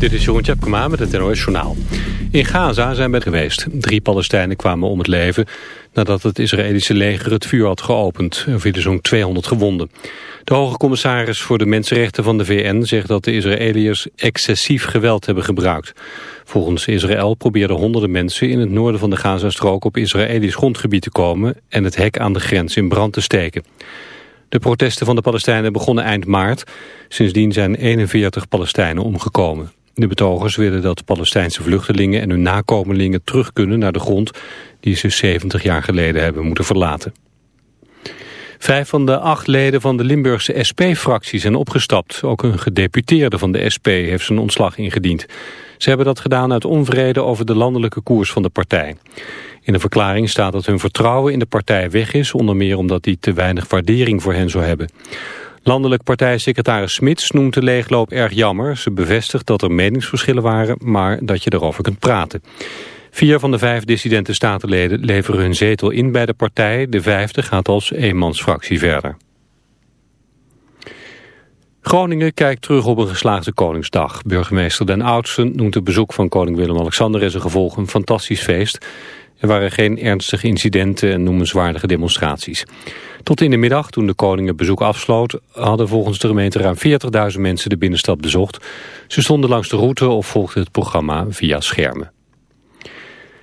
Dit is Jeroen Tjepkema met het NOS Journaal. In Gaza zijn we geweest. Drie Palestijnen kwamen om het leven nadat het Israëlische leger het vuur had geopend. Er vielen zo'n 200 gewonden. De hoge commissaris voor de mensenrechten van de VN zegt dat de Israëliërs excessief geweld hebben gebruikt. Volgens Israël probeerden honderden mensen in het noorden van de Gazastrook op Israëlisch grondgebied te komen en het hek aan de grens in brand te steken. De protesten van de Palestijnen begonnen eind maart. Sindsdien zijn 41 Palestijnen omgekomen. De betogers willen dat Palestijnse vluchtelingen en hun nakomelingen terug kunnen naar de grond die ze 70 jaar geleden hebben moeten verlaten. Vijf van de acht leden van de Limburgse SP-fractie zijn opgestapt. Ook een gedeputeerde van de SP heeft zijn ontslag ingediend. Ze hebben dat gedaan uit onvrede over de landelijke koers van de partij. In de verklaring staat dat hun vertrouwen in de partij weg is... onder meer omdat die te weinig waardering voor hen zou hebben. Landelijk partijsecretaris Smits noemt de leegloop erg jammer. Ze bevestigt dat er meningsverschillen waren, maar dat je erover kunt praten. Vier van de vijf dissidente statenleden leveren hun zetel in bij de partij. De vijfde gaat als eenmansfractie verder. Groningen kijkt terug op een geslaagde Koningsdag. Burgemeester Den Oudsen noemt het bezoek van koning Willem-Alexander en zijn gevolg een fantastisch feest. Er waren geen ernstige incidenten en noemenswaardige demonstraties. Tot in de middag, toen de koning het bezoek afsloot... hadden volgens de gemeente ruim 40.000 mensen de binnenstad bezocht. Ze stonden langs de route of volgden het programma via schermen.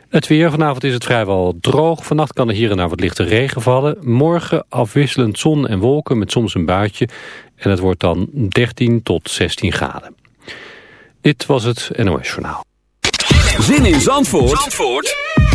Het weer, vanavond is het vrijwel droog. Vannacht kan er hier en daar wat lichte regen vallen. Morgen afwisselend zon en wolken met soms een buitje. En het wordt dan 13 tot 16 graden. Dit was het NOS Journaal. Zin in Zandvoort, Zandvoort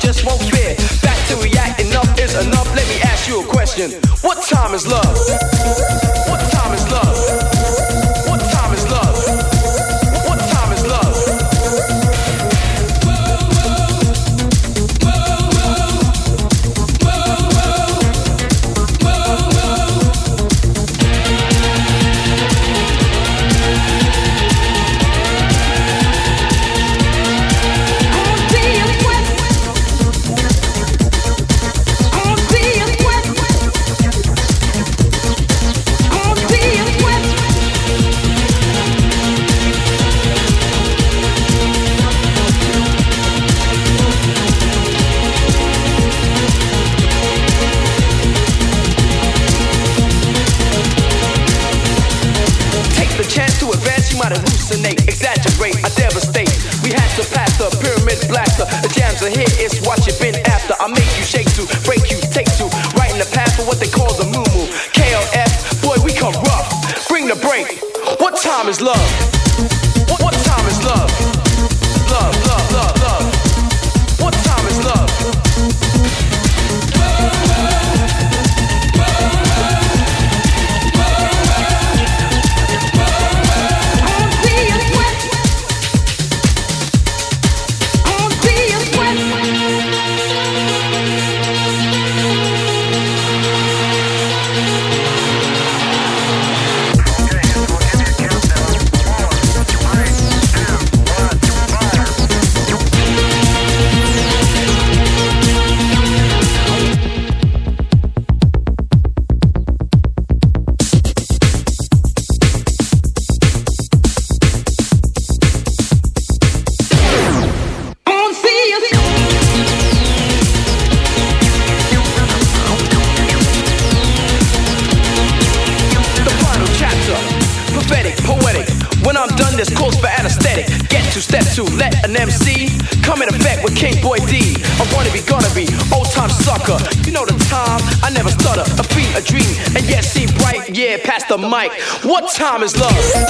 Just won't fit. Back to react, enough is enough. Let me ask you a question. What time is love? What time is mic. What time is love?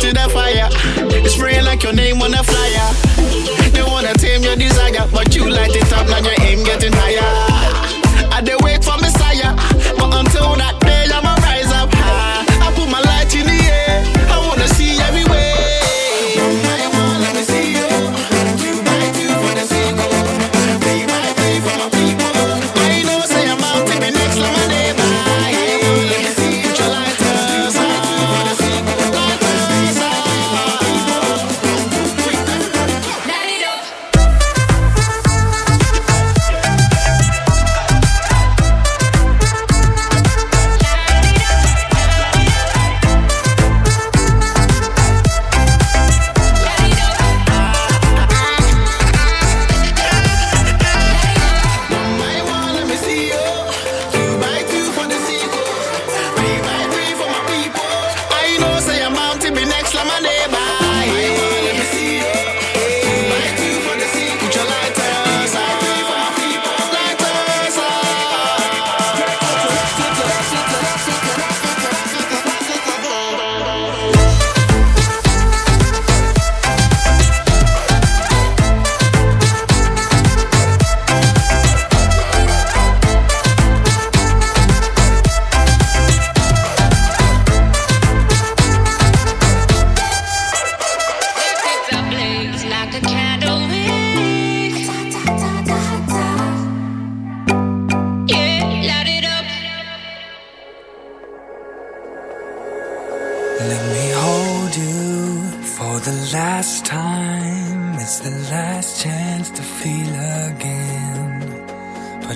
to the fire. It's spraying like your name on a flyer. They wanna tame your desire, but you light it up, now your aim getting higher.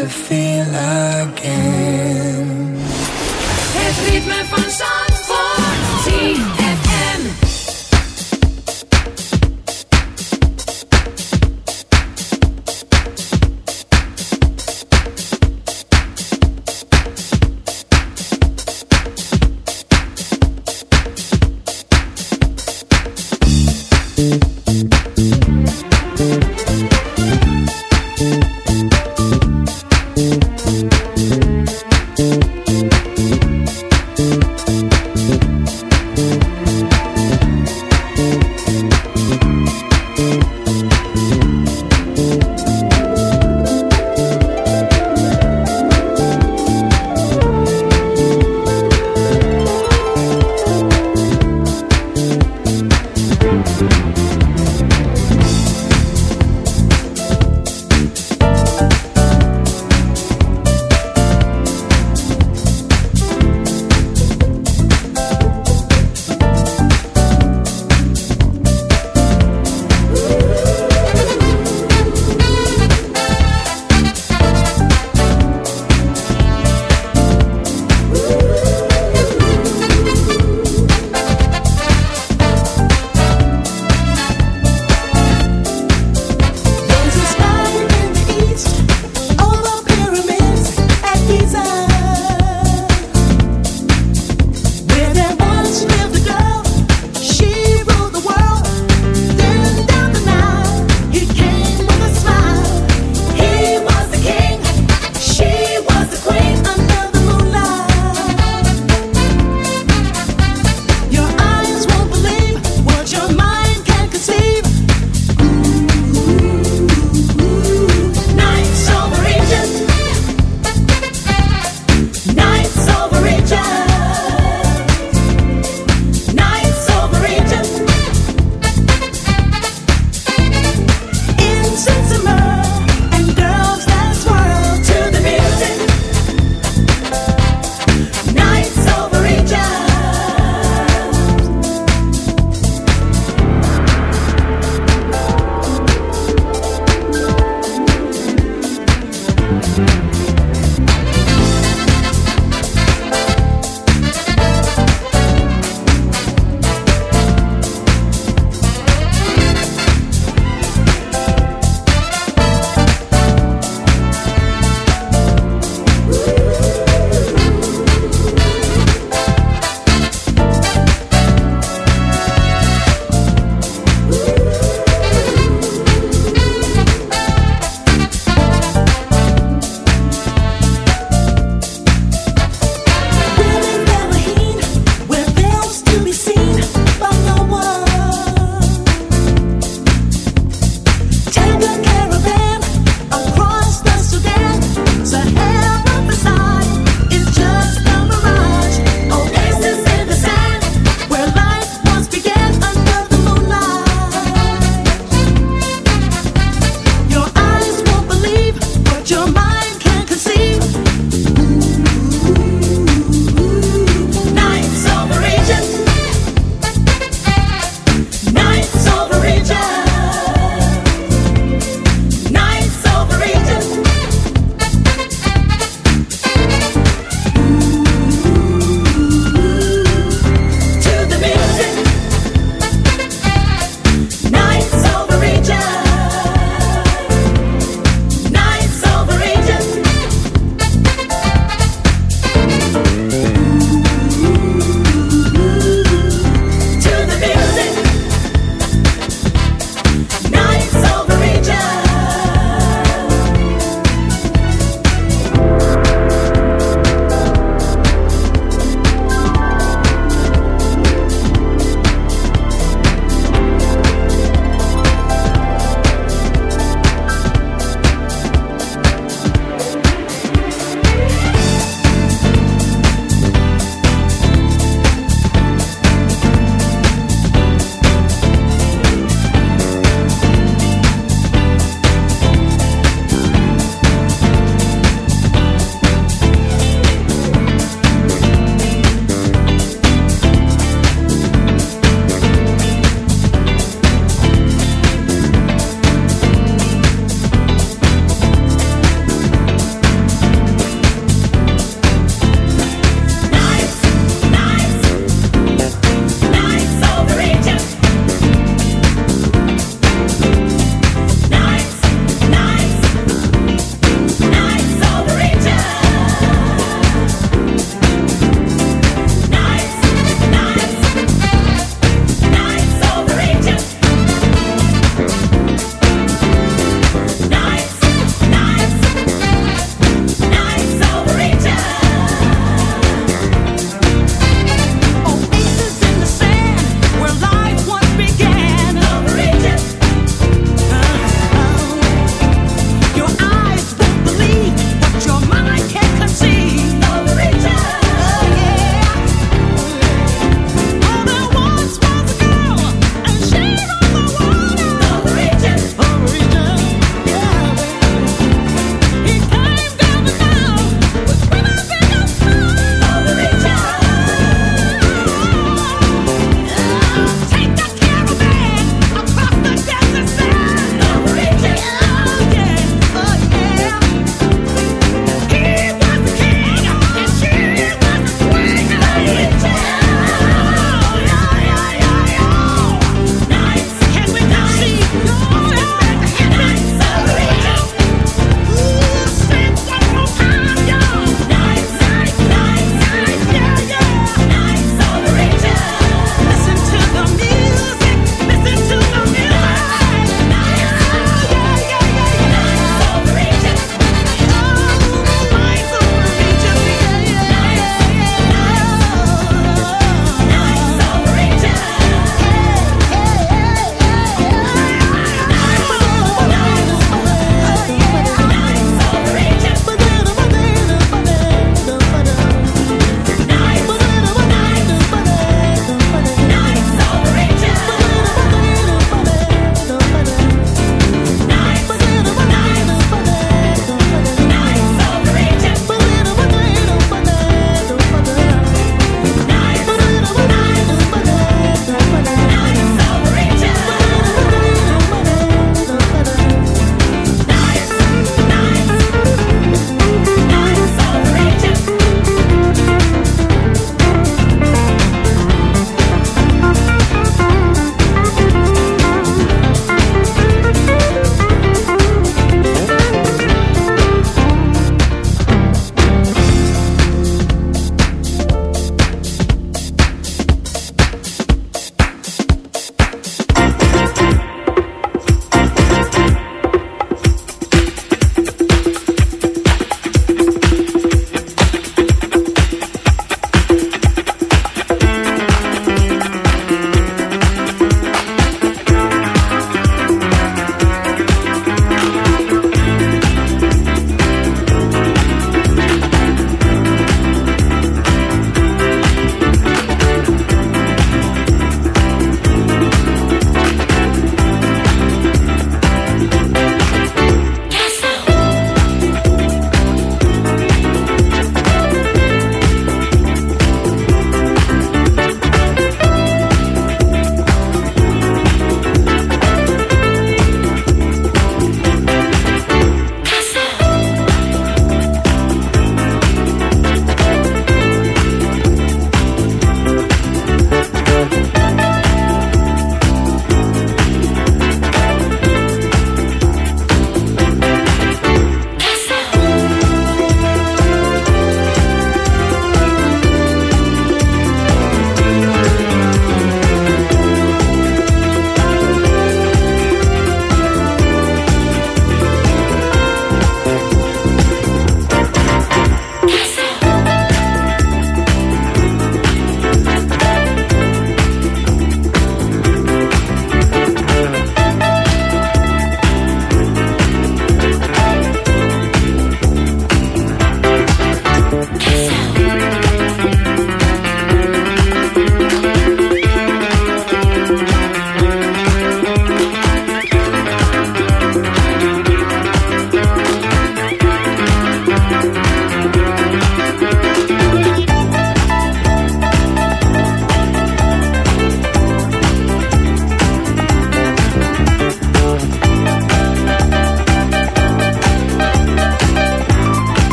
to feel again.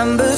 September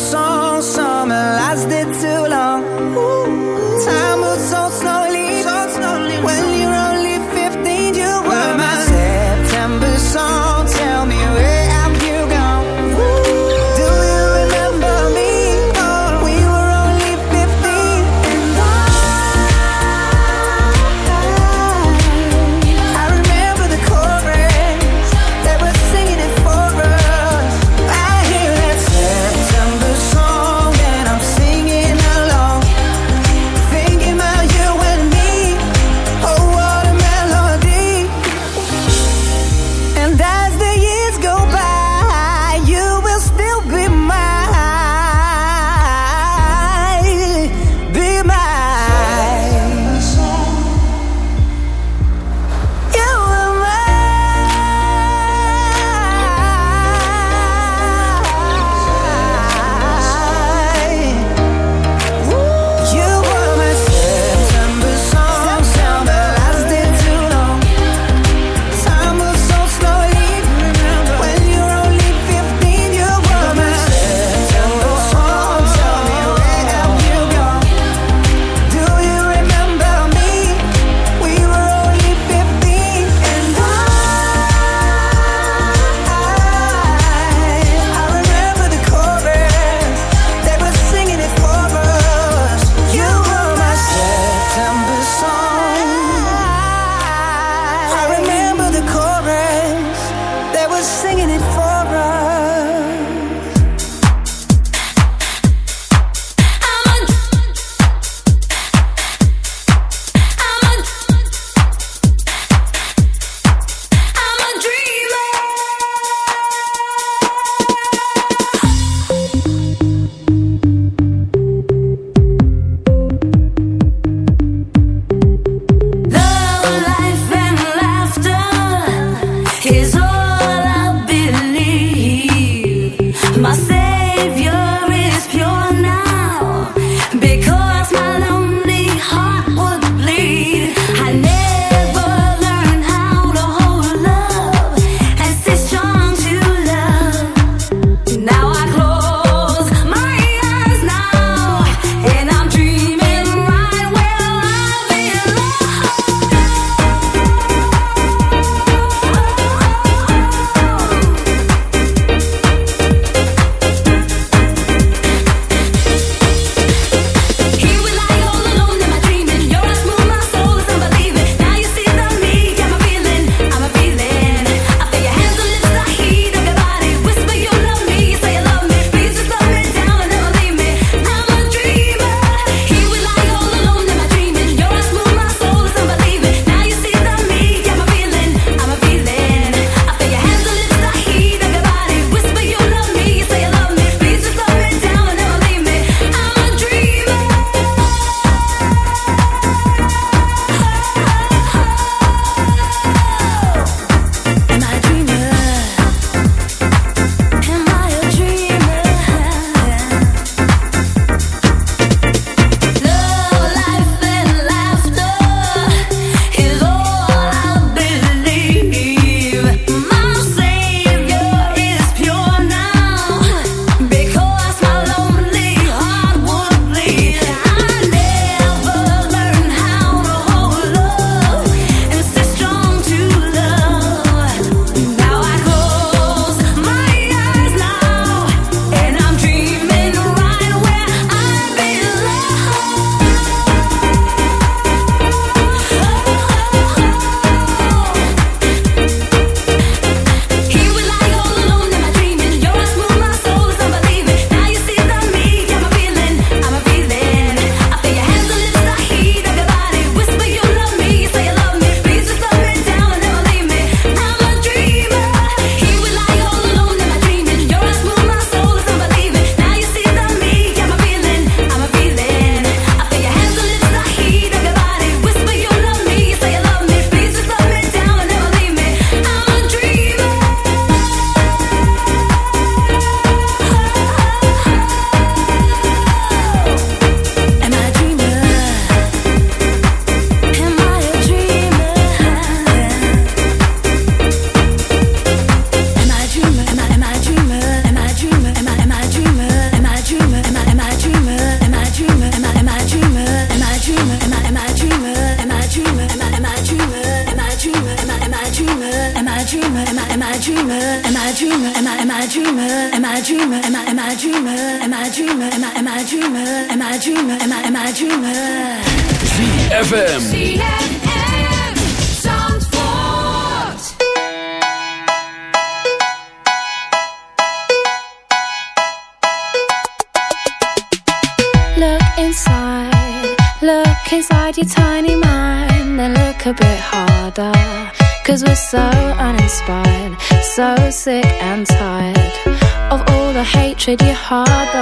all the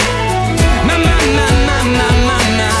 My, my, my, my, my,